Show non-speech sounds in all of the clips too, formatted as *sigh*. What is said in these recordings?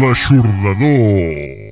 L'aixordador.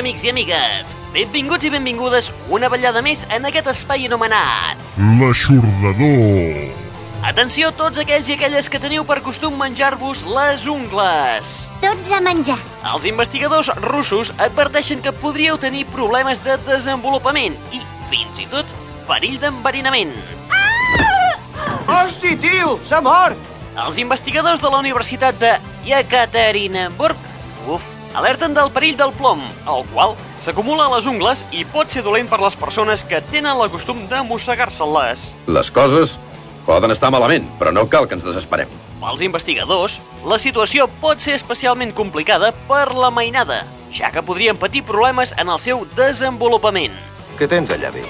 Amics i amigues! Benvinguts i benvingudes una vetllada més en aquest espai anomenat. L'aixordador. Atenció tots aquells i aquelles que teniu per costum menjar-vos les ungles. Tots a menjar. Els investigadors russos adverteixen que podríeu tenir problemes de desenvolupament i, fins i tot, perill d'enverinament. Hosti, tio! S'ha mort! Els investigadors de la Universitat de Yekaterinburg, uf, alerten del perill del plom, el qual s'acumula a les ungles i pot ser dolent per les persones que tenen la costum de mossegar-se-les. Les coses poden estar malament, però no cal que ens desesperem. Pels investigadors, la situació pot ser especialment complicada per la mainada, ja que podrien patir problemes en el seu desenvolupament. Què tens allà, Vic?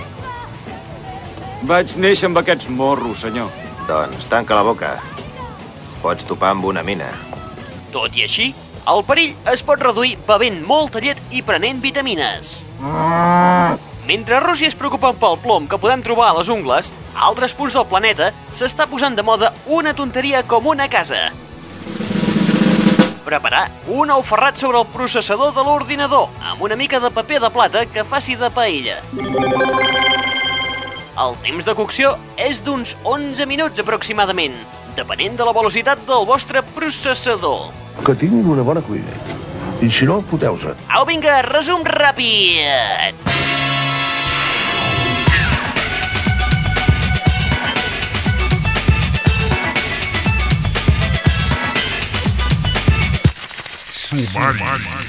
Vaig néixer amb aquests morros, senyor. Doncs tanca la boca. Pots topar amb una mina. Tot i així, el perill es pot reduir bevent molta llet i prenent vitamines. Mentre Rússia es preocupa pel plom que podem trobar a les ungles, a altres punts del planeta s'està posant de moda una tonteria com una casa. Preparar un ou ferrat sobre el processador de l'ordinador amb una mica de paper de plata que faci de paella. El temps de cocció és d'uns 11 minuts aproximadament, depenent de la velocitat del vostre processador. Que tinguin una bona cuina. I si no, foteu-se. Au, vinga, resum ràpid! Sumari.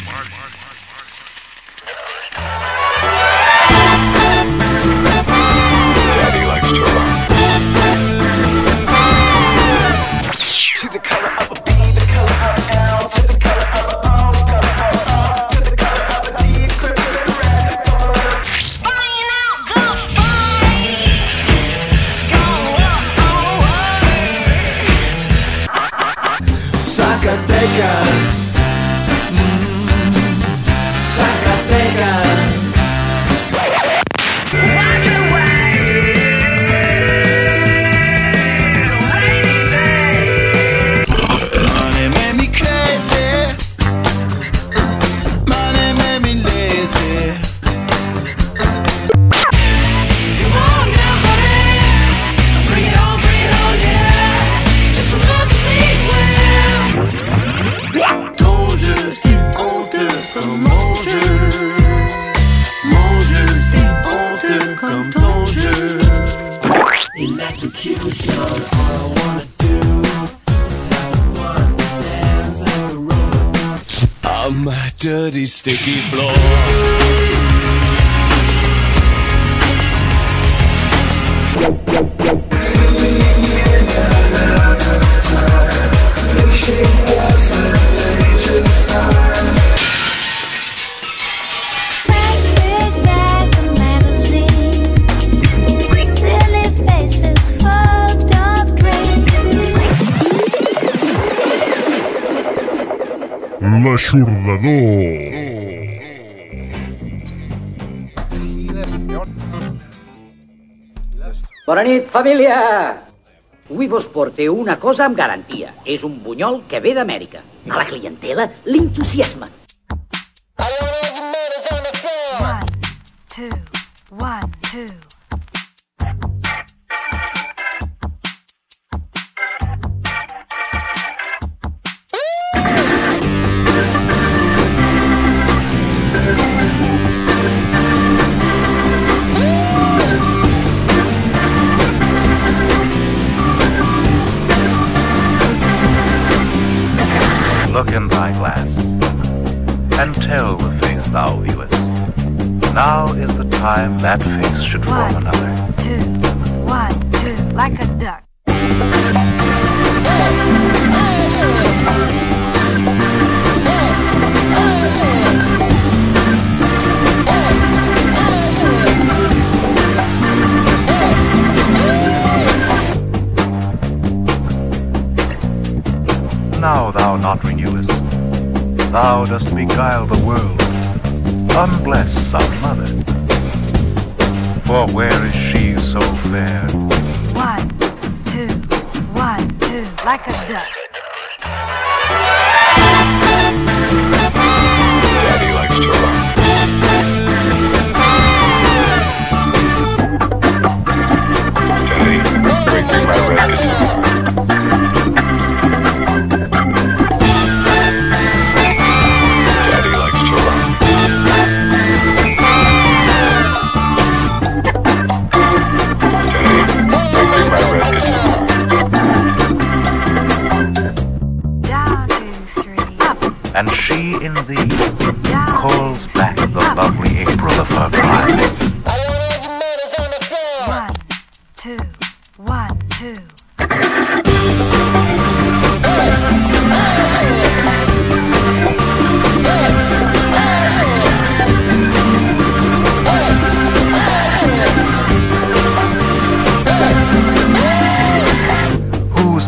Zacatecas. Mm, Zacatecas. Money my dirty, sticky floor. Plastic Bona nit, família! Avui vos porte una cosa amb garantia. És un bunyol que ve d'Amèrica. A la clientela l'entusiasma. Tell the face thou viewest. Now is the time that face should form another. two, one, two, like a duck. Now thou not renewest. Thou dost beguile the world. Unbless our mother. For where is she so fair? One, two, one, two, like a duck.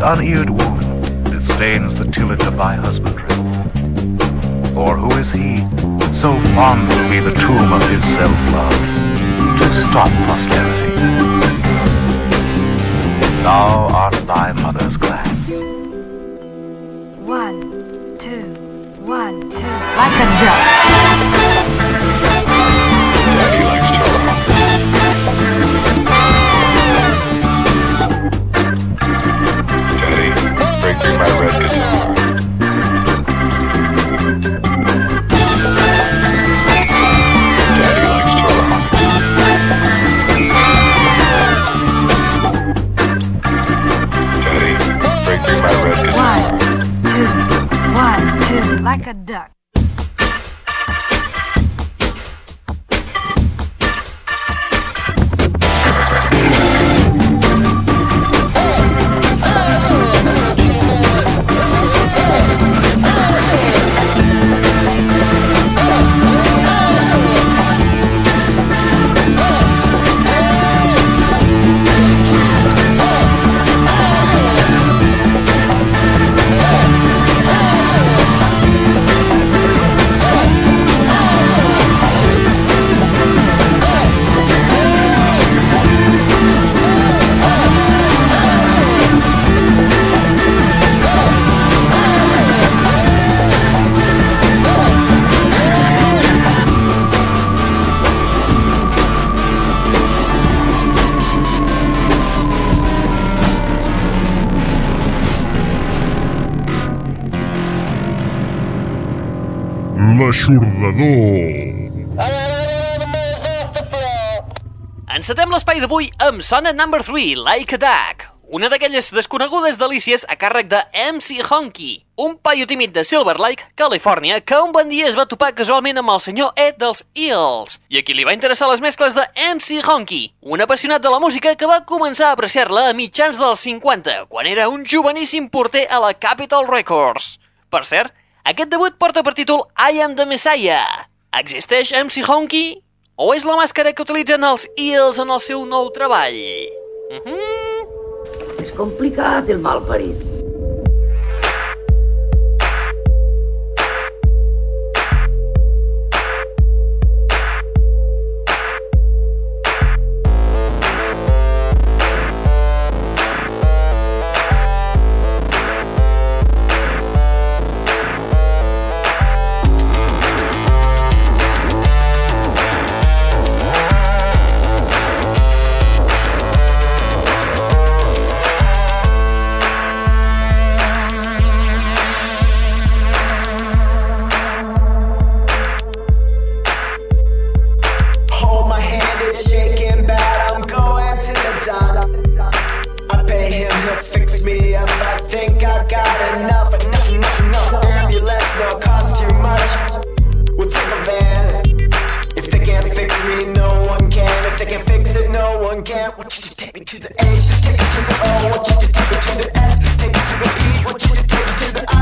Uneared womb disdains the tillage of thy husbandry? Or who is he, so fond will be the tomb of his self-love, to stop posterity? Thou art thy mother's glass. One, two, one, two, like a duck. L'aixordador. Encetem l'espai d'avui amb Sona Number 3, Like a Duck, una d'aquelles desconegudes delícies a càrrec de MC Honky, un paio tímid de Silver Lake, Califòrnia, que un bon dia es va topar casualment amb el senyor Ed dels Eels, i a qui li va interessar les mescles de MC Honky, un apassionat de la música que va començar a apreciar-la a mitjans dels 50, quan era un joveníssim porter a la Capitol Records. Per cert, aquest debut porta per títol I Am the Messiah. Existeix MC Honky? O és la màscara que utilitzen els Eels en el seu nou treball? Mm -hmm. És complicat el malparit. they can fix it, no one can. Want you to take me to the H. take me to the O, want you to take me to the S, take me to the P. want you to take me to the I.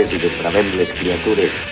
pobres i desbravenbles criatures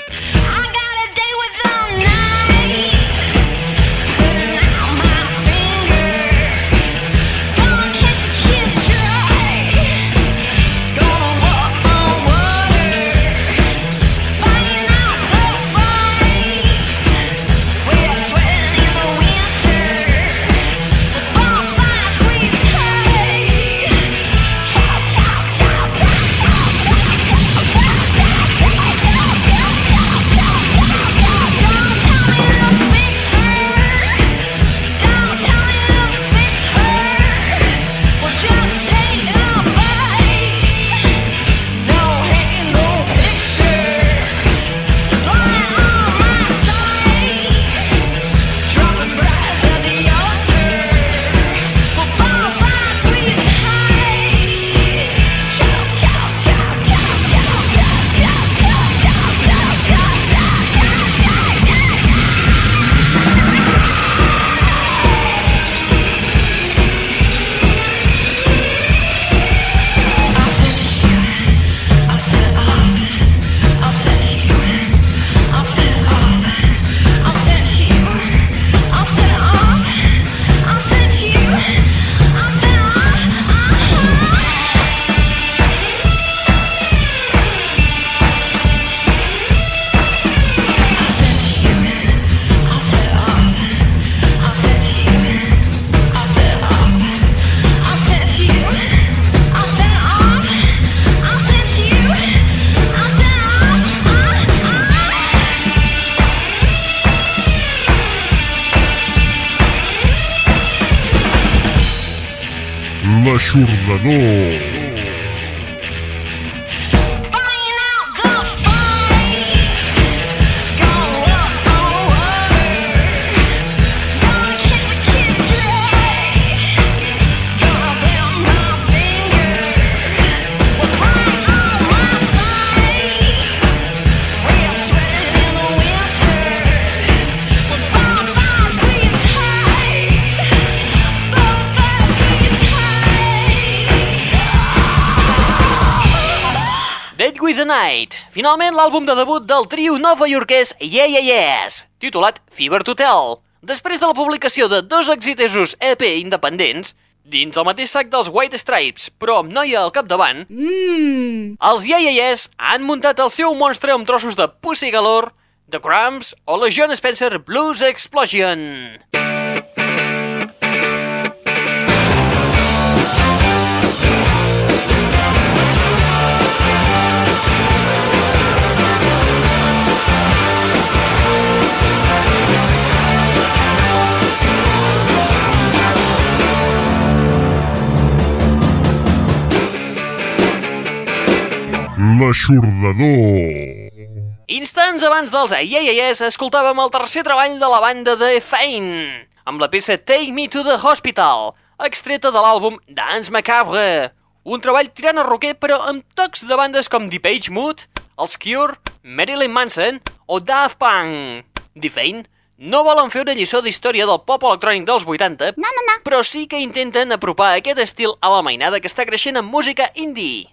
finalment l'àlbum de debut del trio novaiorquès Yeah Yeah Yes, titulat Fever to Tell. Després de la publicació de dos exitosos EP independents, dins el mateix sac dels White Stripes, però amb noia al capdavant, Mmm. els Yeah Yeah Yes han muntat el seu monstre amb trossos de Pussy Galore, The Cramps o la John Spencer Blues Explosion. L'aixordador. Instants abans dels Yes escoltàvem el tercer treball de la banda de Fane, amb la peça Take Me to the Hospital, extreta de l'àlbum Dance Macabre. Un treball tirant a roquer però amb tocs de bandes com Depeche Mode, Els Cure, Marilyn Manson o Daft Punk. Defane no volen fer una lliçó d'història del pop electrònic dels 80, No, no, no. però sí que intenten apropar aquest estil a la mainada que està creixent en música indie.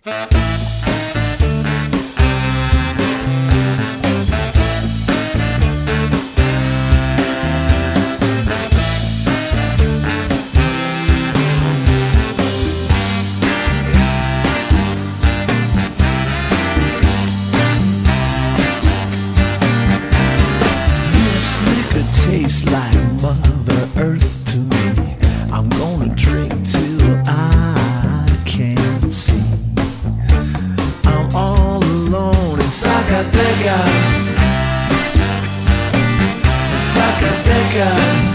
Tastes like Mother Earth to me. I'm gonna drink till I can't see. I'm all alone in Zacatecas. Zacatecas.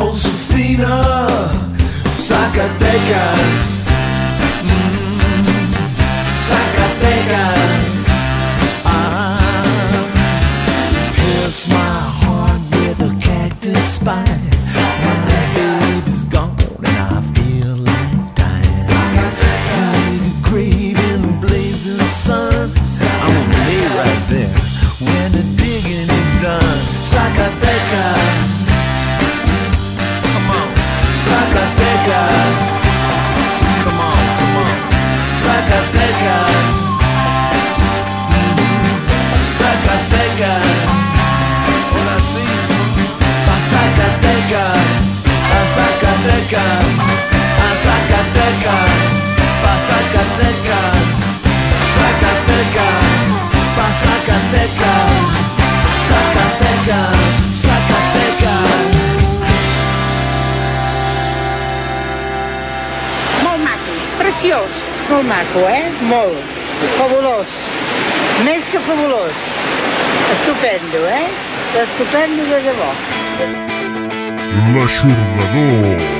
Josefina, Zacatecas. Zacatecas. Zacatecas. Come saca come on. Zacatecas. Zacatecas. Ahora sí. Pa Zacatecas. Pa Zacatecas. Pa Zacatecas. Pa Pa Zacatecas. Zacatecas. Preciós, molt maco, eh? Molt. Fabulós. Més que fabulós. Estupendo, eh? Estupendo de debò. L'aixordador.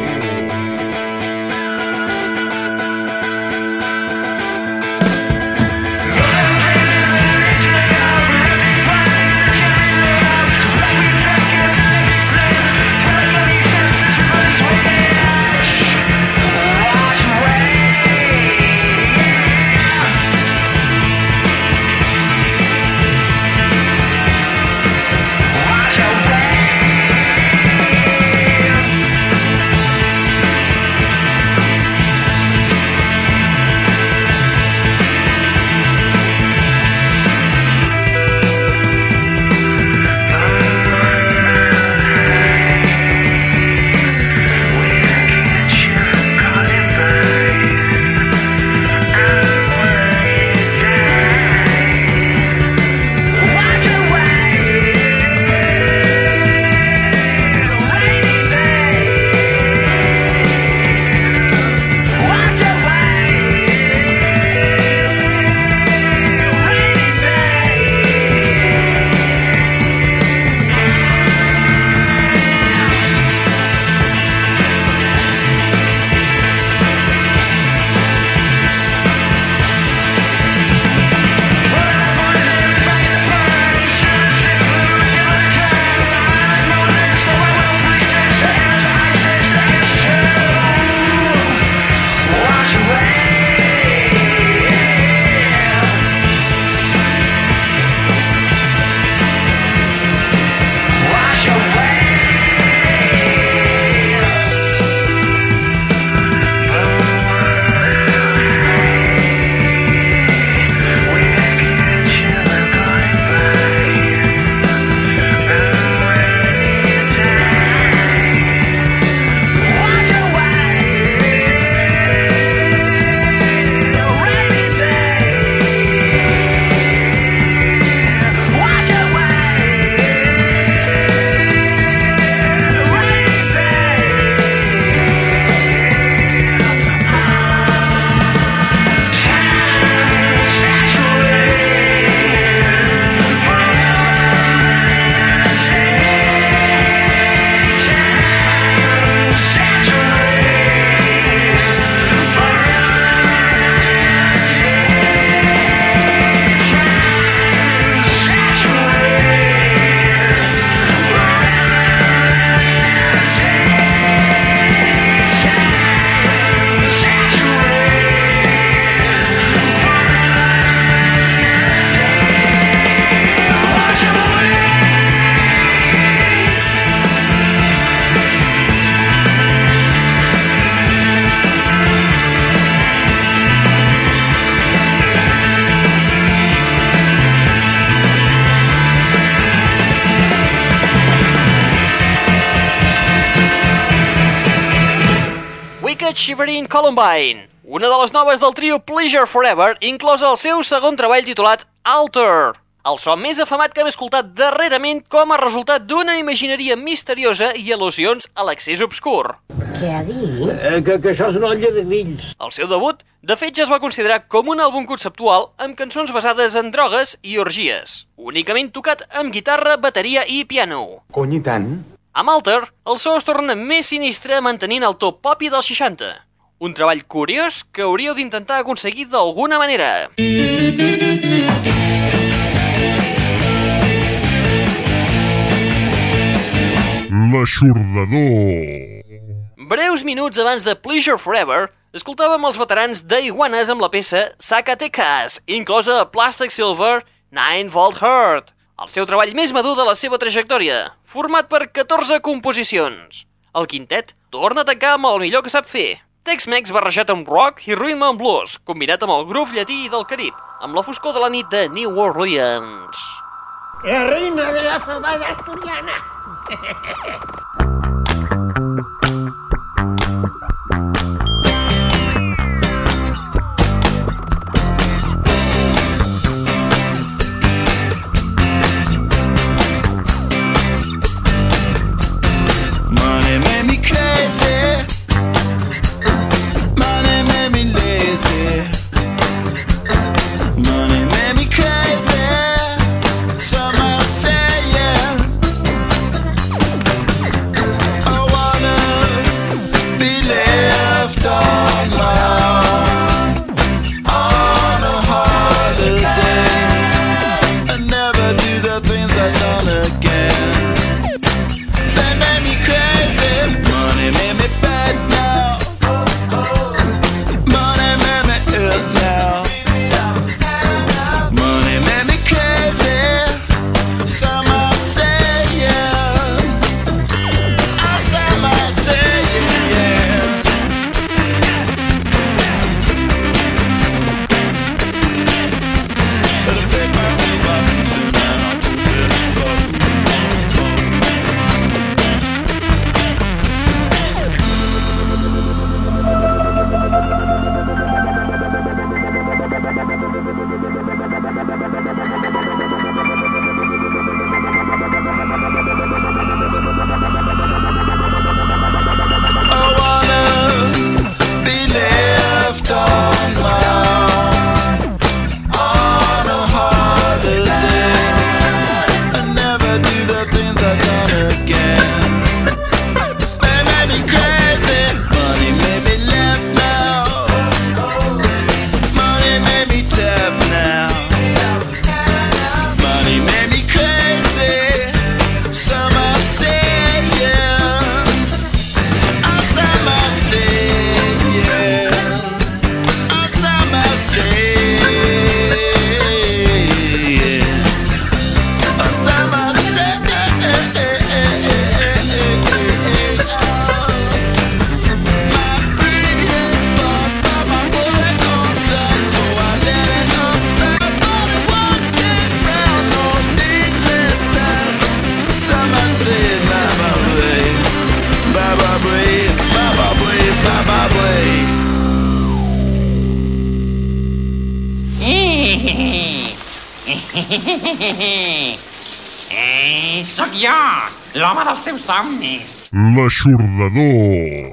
Columbine, una de les noves del trio Pleasure Forever, inclosa el seu segon treball titulat Alter, el so més afamat que hem escoltat darrerament com a resultat d'una imagineria misteriosa i al·lusions a l'accés obscur. Què ha dit? Eh, que, que això és una olla de grills. El seu debut, de fet, ja es va considerar com un àlbum conceptual amb cançons basades en drogues i orgies, únicament tocat amb guitarra, bateria i piano. Cony, i tant? Amb Alter, el so es torna més sinistre mantenint el to popi dels 60. Un treball curiós que hauríeu d'intentar aconseguir d'alguna manera. L'aixordador. Breus minuts abans de Pleasure Forever, escoltàvem els veterans d'Iguanes amb la peça Zacatecas, inclosa a Plastic Silver 9 Volt Heart, el seu treball més madur de la seva trajectòria, format per 14 composicions. El quintet torna a tancar amb el millor que sap fer. Tex-Mex barrejat amb rock i rhythm and blues, combinat amb el groove llatí del Carib, amb la foscor de la nit de New Orleans. La reina de la fabada asturiana. *laughs* somnis. L'aixordador.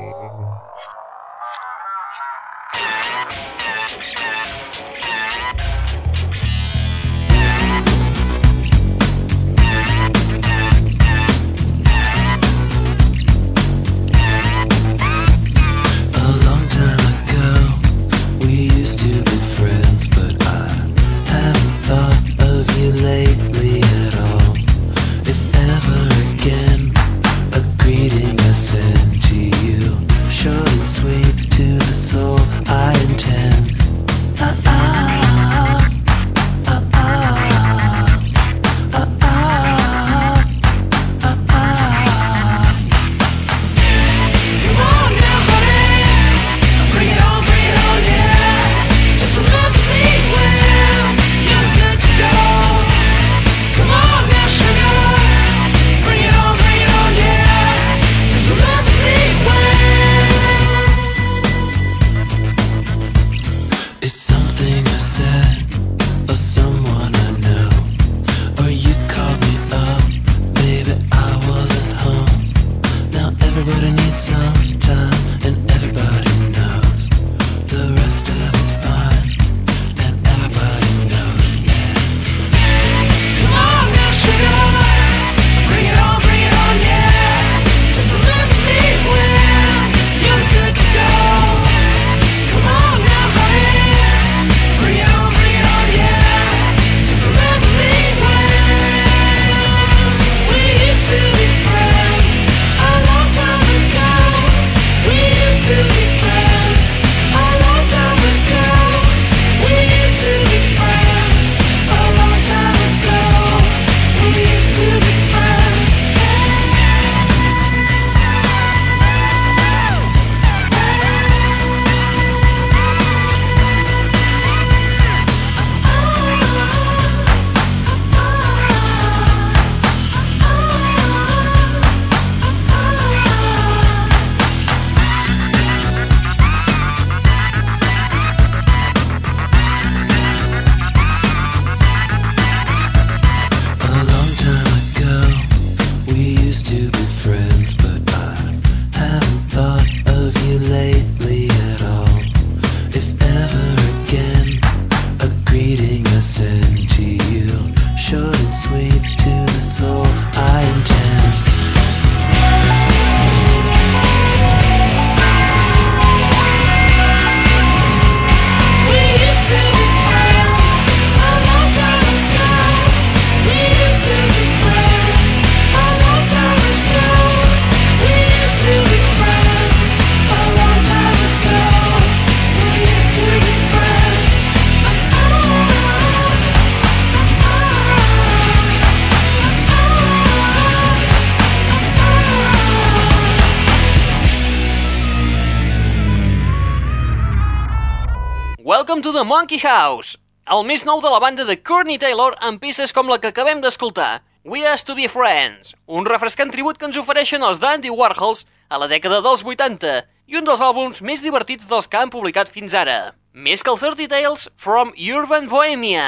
The Monkey House, el més nou de la banda de Courtney Taylor amb peces com la que acabem d'escoltar, We Has to Be Friends, un refrescant tribut que ens ofereixen els Dandy Warhols a la dècada dels 80 i un dels àlbums més divertits dels que han publicat fins ara. Més que els Dirty Tales from Urban Bohemia.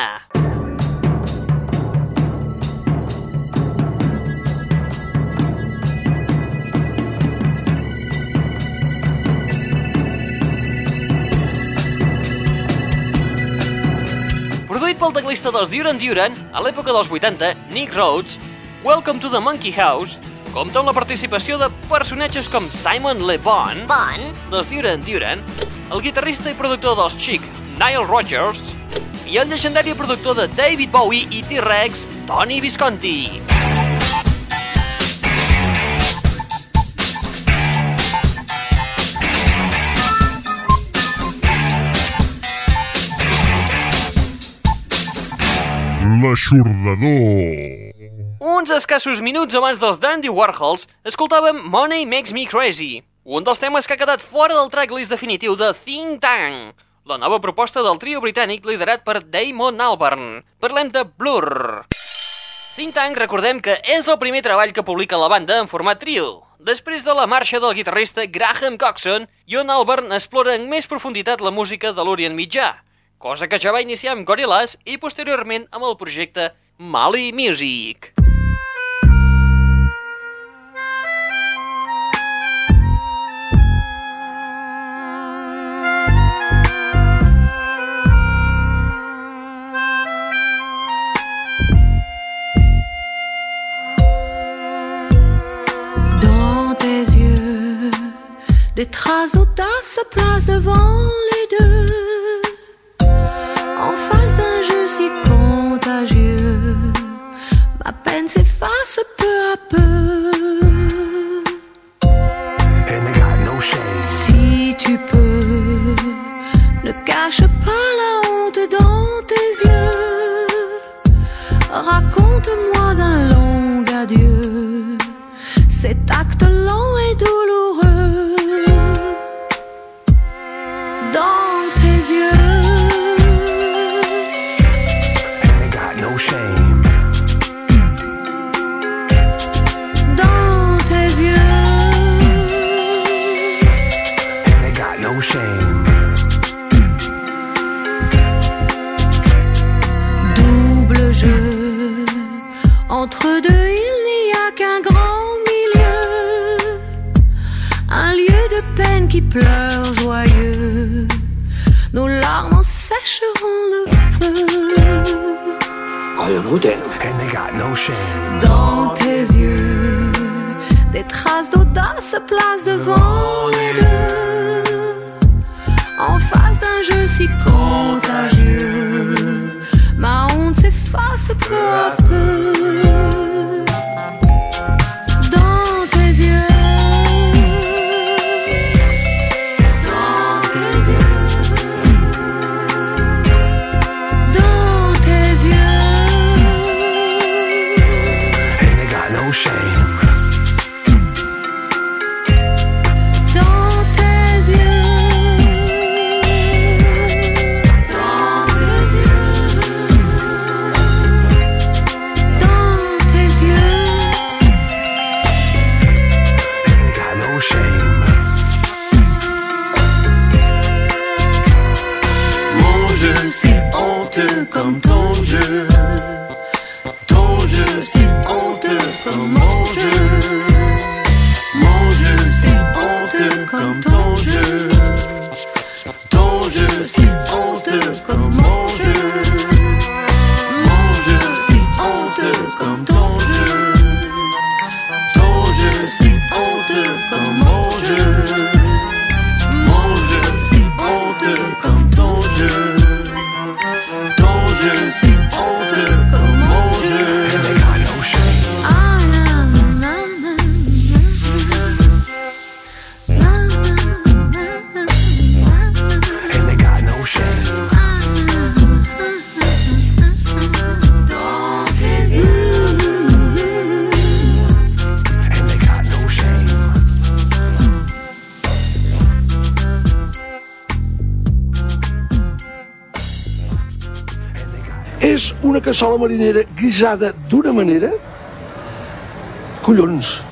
Pel teclista dels Duran Duran, a l'època dels 80, Nick Rhodes, Welcome to the Monkey House compta amb la participació de personatges com Simon Le Bon, Bon. dels Duran Duran, el guitarrista i productor dels Chic, Nile Rodgers, i el llegendari productor de David Bowie i T-Rex, Tony Visconti. L'aixordador. Uns escassos minuts abans dels Dandy Warhols, escoltàvem Money Makes Me Crazy, un dels temes que ha quedat fora del tracklist definitiu de Think Tank, la nova proposta del trio britànic liderat per Damon Albarn. Parlem de Blur. Think Tank, recordem que és el primer treball que publica la banda en format trio, després de la marxa del guitarrista Graham Coxon i Albarn explora en més profunditat la música de l'Orient Mitjà, cosa que ja va iniciar amb Gorillaz i posteriorment amb el projecte Mali Music. Dans yeux, des traces d'audace se placent devant les deux. Ma peine s'efface peu à peu. Si tu peux, ne cache pas la honte dans tes yeux. Raconte-moi d'un long adieu cet acte qui pleure joyeux. Nos larmes en sécheront le feu. Dans tes yeux, des traces d'audace se placent devant les deux. En face d'un jeu si contagieux, ma honte s'efface peu à peu. Una cassola marinera guisada d'una manera... Collons!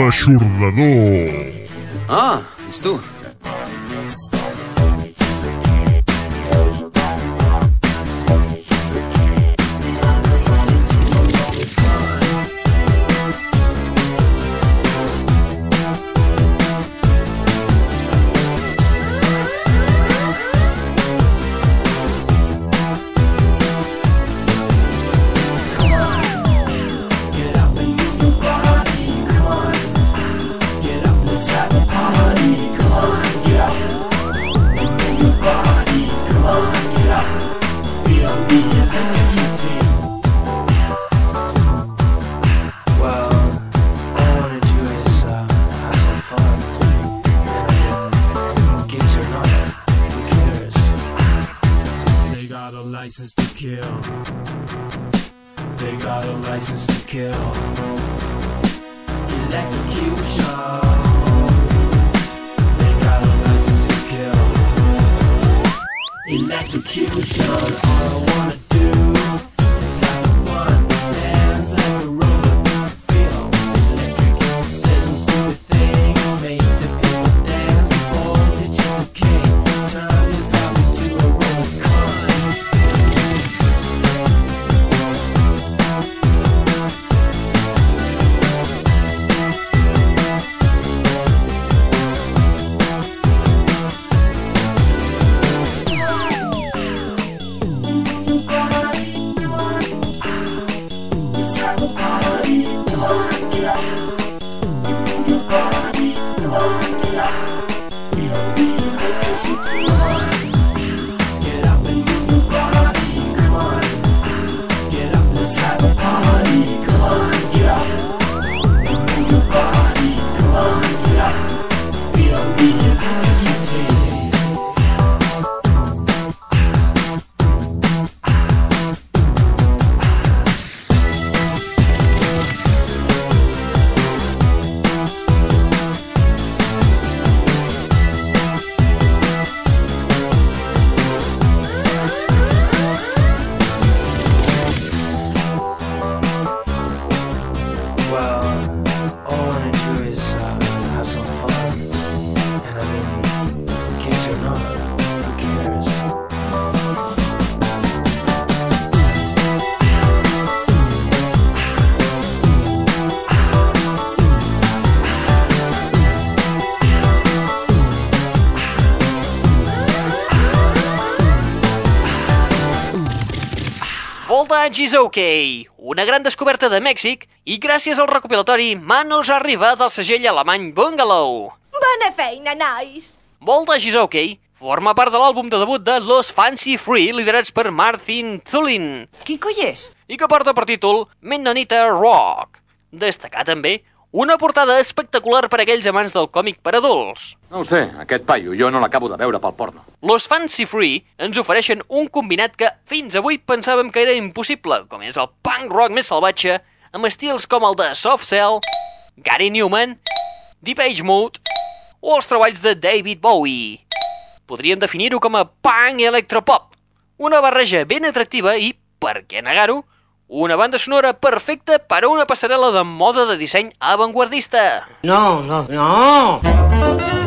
L'aixordador. Ah, ets tu. They got a license to kill. Electrocution. They got a license to kill. Electrocution. I wanna Voltage is OK, una gran descoberta de Mèxic i gràcies al recopilatori Manos Arriba del segell alemany Bungalow. Bona feina, nois! Voltage is OK forma part de l'àlbum de debut de Los Fancy Free liderats per Martin Tulin. Qui coi és? I que porta per títol Mennonita Rock. Destacar també una portada espectacular per a aquells amants del còmic per adults. No ho sé, aquest paio jo no l'acabo de veure pel porno. Los Fancy Free ens ofereixen un combinat que fins avui pensàvem que era impossible, com és el punk rock més salvatge, amb estils com el de Soft Cell, Gary Newman, Deep Age Mode o els treballs de David Bowie. Podríem definir-ho com a punk electropop, una barreja ben atractiva i, per què negar-ho, una banda sonora perfecta per a una passarel·la de moda de disseny avantguardista. No, no, no!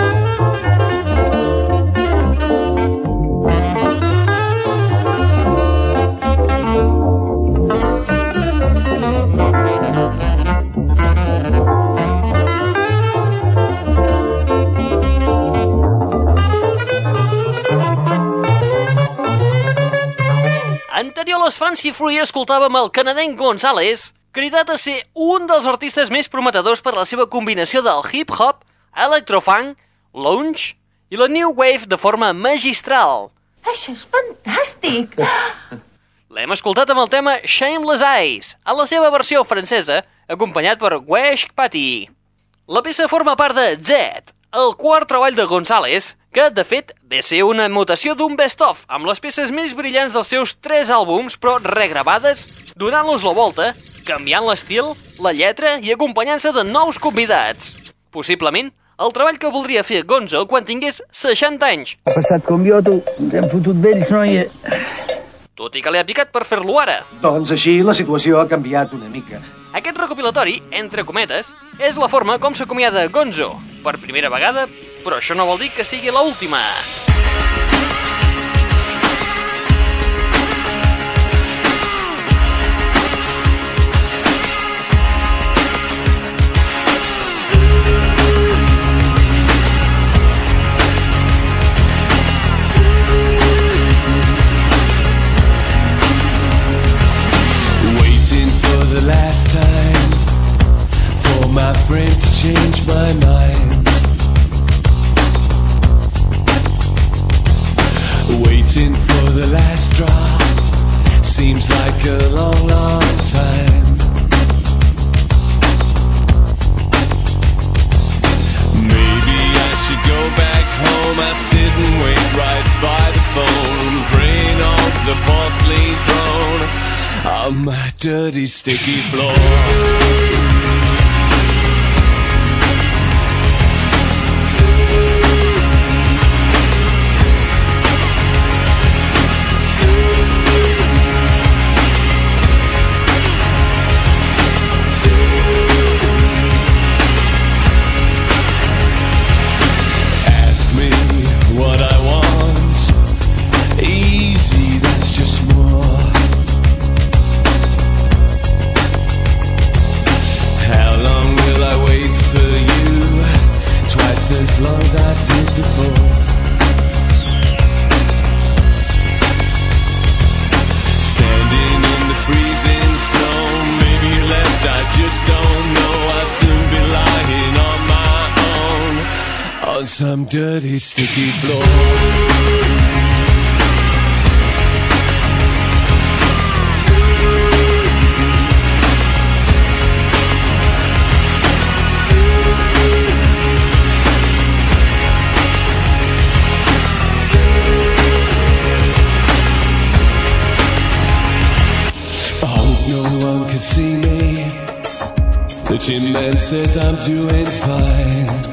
Anterior a les Fancy Free escoltàvem el canadenc González, cridat a ser un dels artistes més prometedors per la seva combinació del hip-hop, electrofunk, lounge i la new wave de forma magistral. Això és fantàstic! *laughs* L'hem escoltat amb el tema Shameless Eyes, a la seva versió francesa, acompanyat per Wesh Patty. La peça forma part de Z, el quart treball de González, que, de fet, ve a ser una mutació d'un best-of, amb les peces més brillants dels seus tres àlbums, però regravades, donant-los la volta, canviant l'estil, la lletra i acompanyant-se de nous convidats. Possiblement, el treball que voldria fer Gonzo quan tingués 60 anys, Ha passat com jo, tu. Ens hem fotut vells, noia. tot i que li ha picat per fer-lo ara. Doncs així la situació ha canviat una mica. Aquest recopilatori, entre cometes, és la forma com s'acomiada Gonzo, per primera vegada, però això no vol dir que sigui la última. Friends change my mind. Waiting for the last drop seems like a long, long time. Maybe I should go back home. I sit and wait right by the phone, praying on the porcelain throne on my dirty, sticky floor. some dirty, sticky floor. Jim Man says I'm doing fine.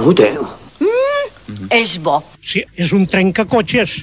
menut, eh? Mm, és bo. Sí, és un trencacotxes.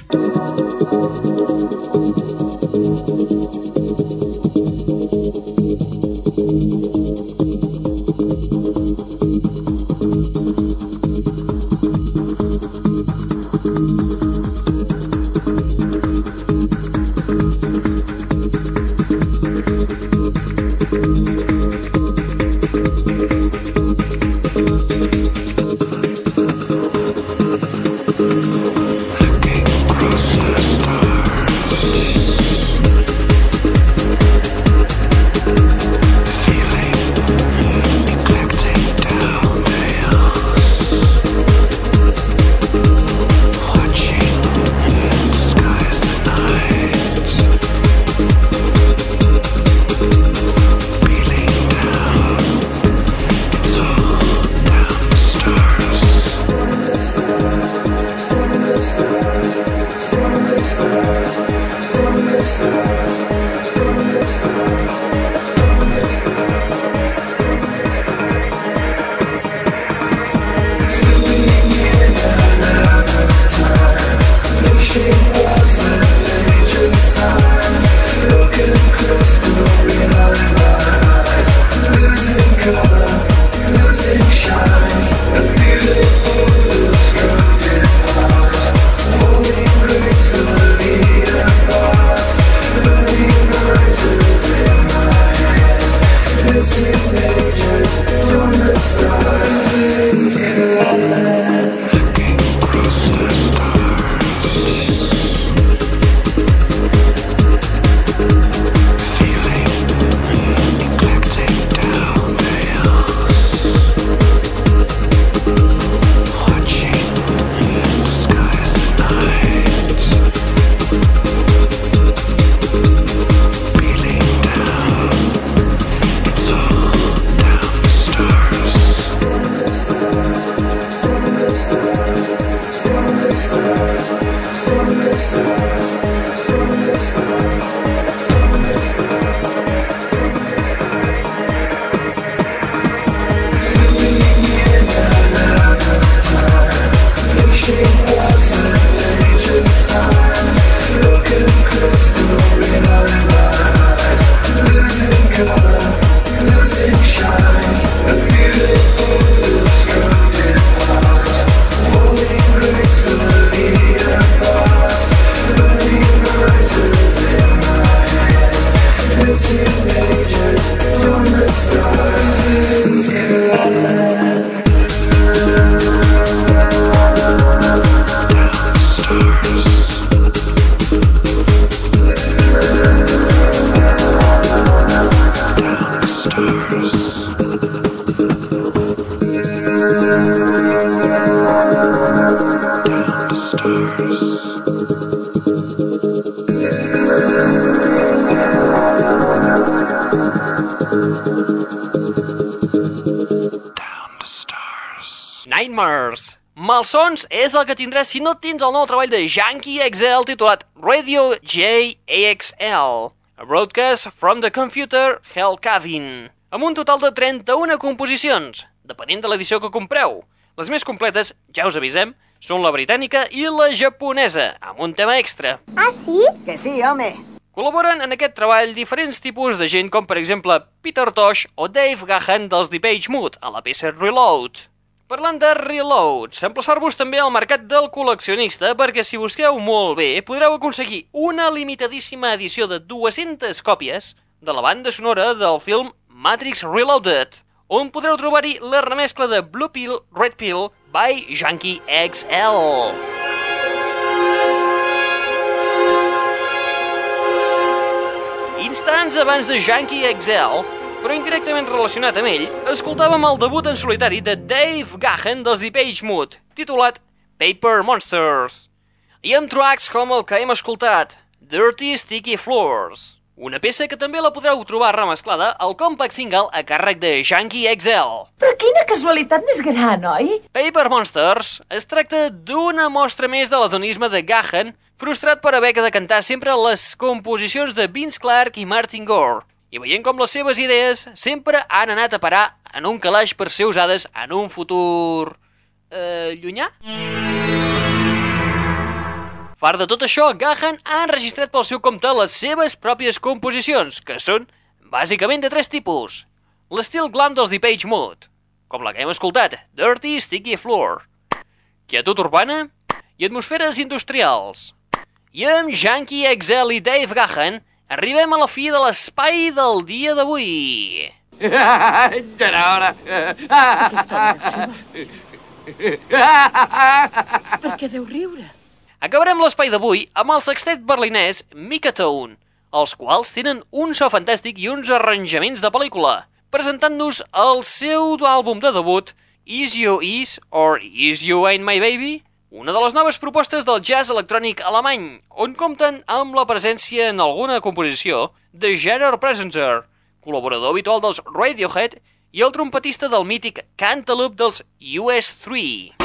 Nightmares. Malsons és el que tindràs si no tens el nou treball de Yankee XL titulat Radio JAXL, a broadcast from the computer Hell Cabin, amb un total de 31 composicions, depenent de l'edició que compreu. Les més completes, ja us avisem, són la britànica i la japonesa, amb un tema extra. Ah, sí? Que sí, home. Col·laboren en aquest treball diferents tipus de gent com per exemple Peter Tosh o Dave Gahan dels Depeche Mode a la peça Reload. Parlant de Reload, s'emplaçar-vos també al mercat del col·leccionista perquè si busqueu molt bé podreu aconseguir una limitadíssima edició de 200 còpies de la banda sonora del film Matrix Reloaded, on podreu trobar-hi la remescla de Blue Pill, Red Pill by Junkie XL. Instants abans de Junkie XL, però indirectament relacionat amb ell, escoltàvem el debut en solitari de Dave Gahan dels Depeche Mode, titulat Paper Monsters, i amb tracks com el que hem escoltat, Dirty Sticky Floors, una peça que també la podreu trobar remesclada al compact single a càrrec de Junkie XL. Però quina casualitat més gran, oi? Paper Monsters es tracta d'una mostra més de l'adonisme de Gahan, frustrat per haver de cantar sempre les composicions de Vince Clarke i Martin Gore, i veient com les seves idees sempre han anat a parar en un calaix per ser usades en un futur... Eh, llunyà? Fart de tot això, Gahan ha enregistrat pel seu compte les seves pròpies composicions, que són bàsicament de tres tipus. L'estil glam dels Depeche Mode, com la que hem escoltat, Dirty Sticky Floor, quietud urbana i atmosferes industrials. I amb Junkie XL i Dave Gahan arribem a la fi de l'espai del dia d'avui. Ja era hora. Per què deu riure? Acabarem l'espai d'avui amb el sextet berlinès Mikatone, els quals tenen un so fantàstic i uns arranjaments de pel·lícula, presentant-nos el seu àlbum de debut Is You Is or Is You Ain't My Baby? Una de les noves propostes del jazz electrònic alemany, on compten amb la presència en alguna composició de Gerard Presenter, col·laborador habitual dels Radiohead i el trompetista del mític Cantaloupe dels US3.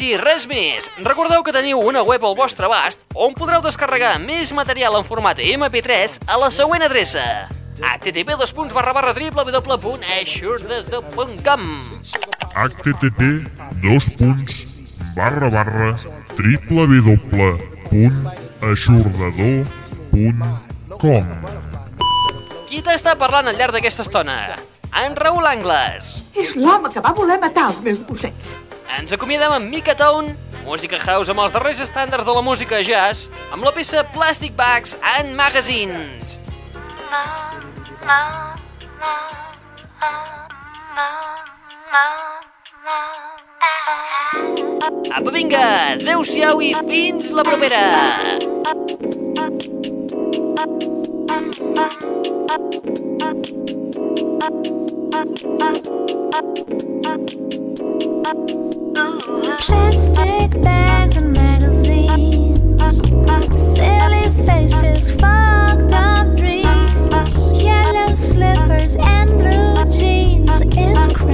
Sí, res més. Recordeu que teniu una web al vostre abast on podreu descarregar més material en format MP3 a la següent adreça http dos punts barra barra www.aixordador.com Qui t'està parlant al llarg d'aquesta estona? En Raül Angles. És l'home que va voler matar els meus gossets. Ens acomiadem amb Mika Town, música house amb els darrers estàndards de la música jazz, amb la peça Plastic Bags and Magazines. Apa, vinga! Adéu-siau i fins la propera! Plastic bags and magazines, silly faces, fogged up dreams, yellow slippers and magazines Silly faces fogged on dream Yellow slippers and blue jeans. It's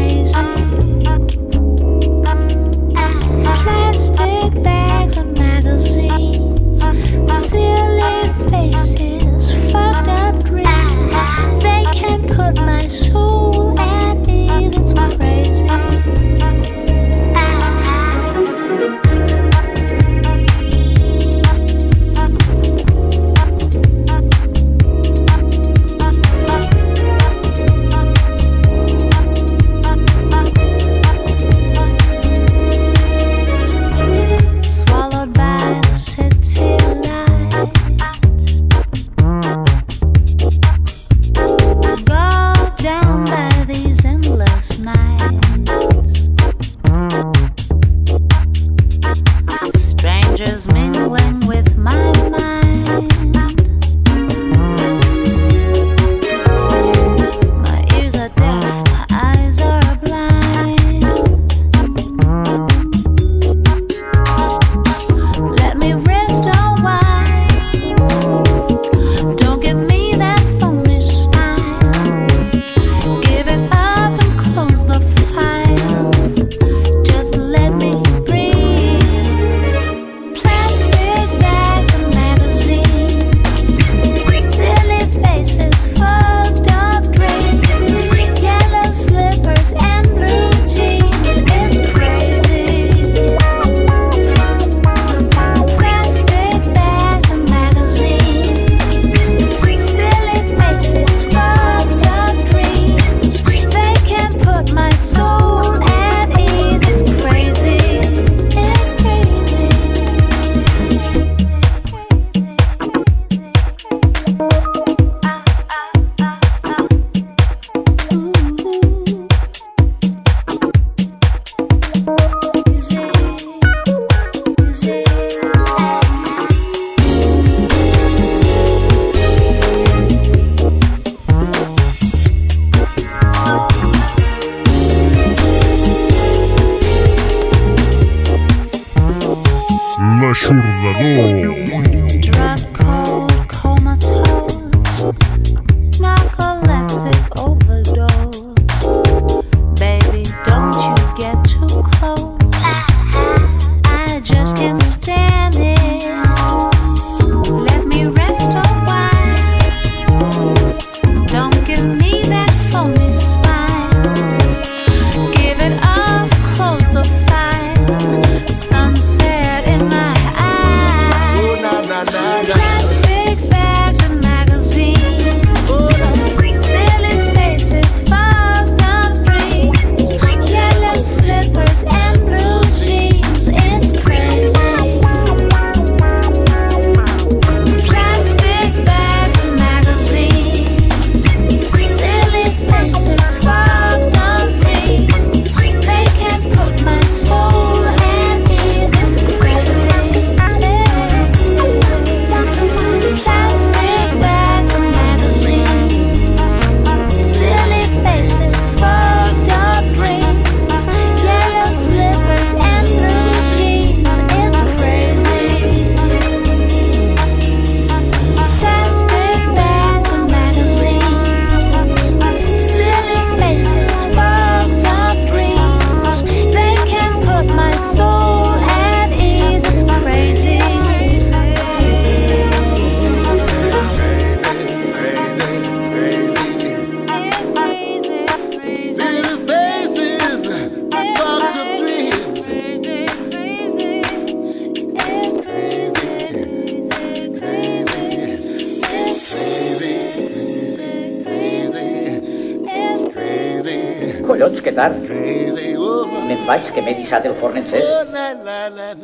guisat el forn encès. The la, the, the,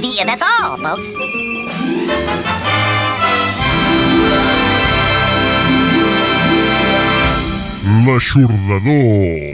the, that's all, folks. L'aixordador.